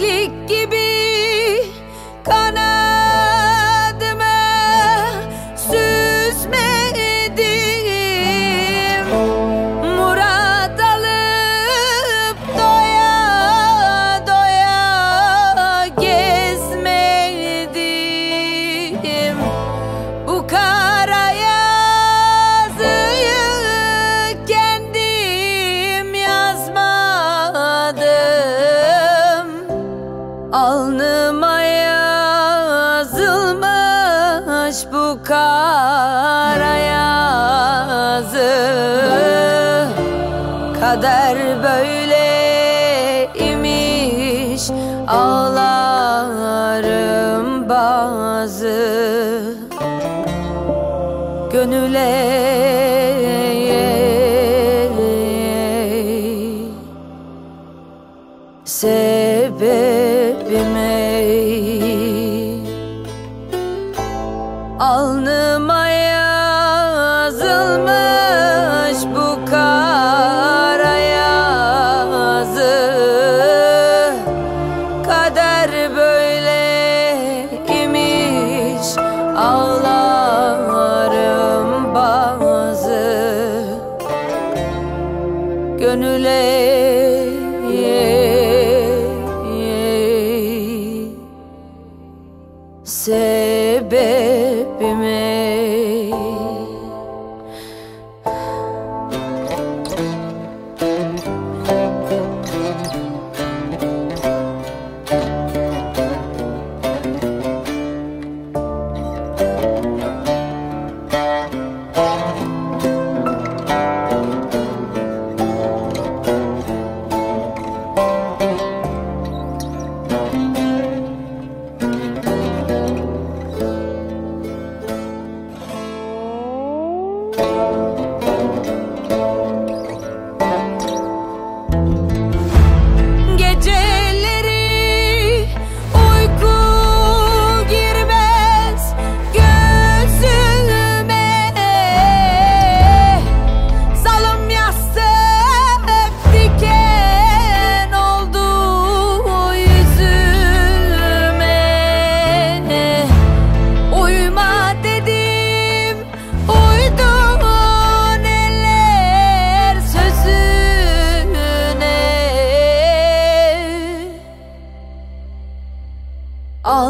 Endlich Kader böyle imiş. Ağlarım bazı Gönüle. Sebebime Alnıma gönüle Sebebime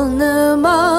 那么